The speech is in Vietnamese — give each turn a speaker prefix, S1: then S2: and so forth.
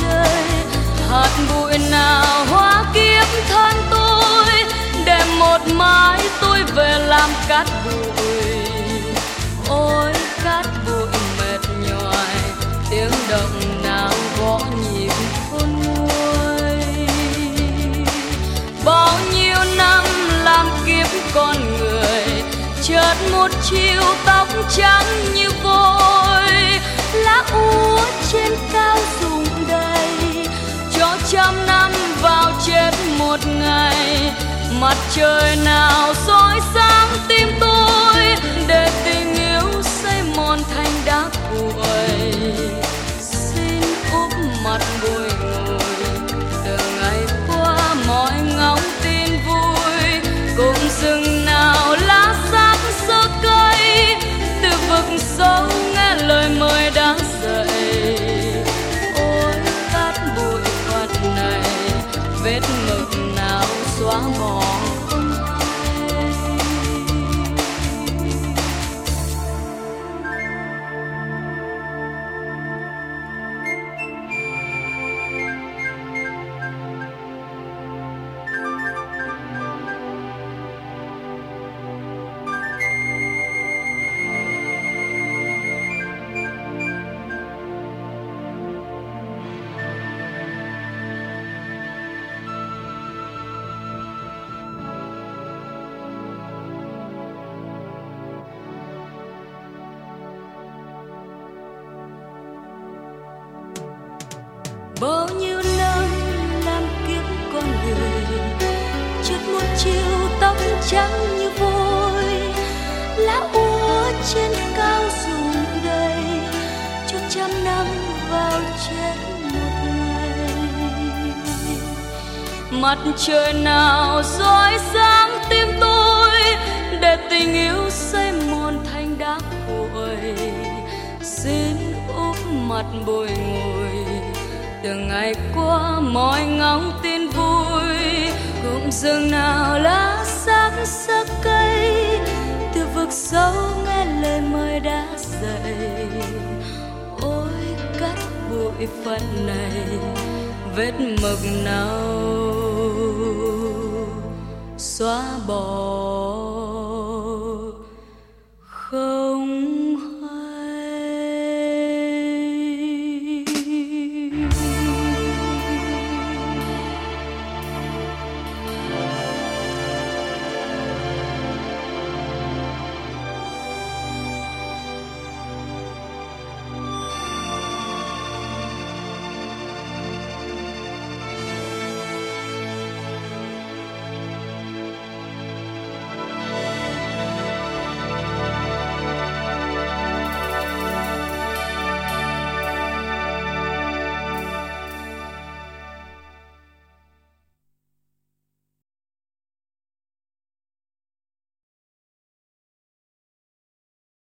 S1: trời. Nào hóa kiếp thân tôi để một mái tôi về làm cát bụi. Ôi, cát bụi mệt nhoài, tiếng động nào gõ nhịp khôn nguôi. Bao nhiêu năm làm kiếp con người, chợt một chiều mặt trời nào soi sáng tim tôi. Bao nhiêu năm làm kiếp con người. Trước một chiều tóc trắng như vôi, lá úa trên cao rụng đầy, cho trăm năm vào chết một ngày. Mặt trời nào soi sáng tim tôi, để tình yêu xây mòn thành đá cuội xin úp mặt bồi ngồi từng ngày qua mọi ngóng tin vui cũng rừng nào lá sắc sắc cây. Từ vực sâu nghe lời mời đã dậy. Ôi cắt bụi phận này, vết mực nào? Xóa bỏ.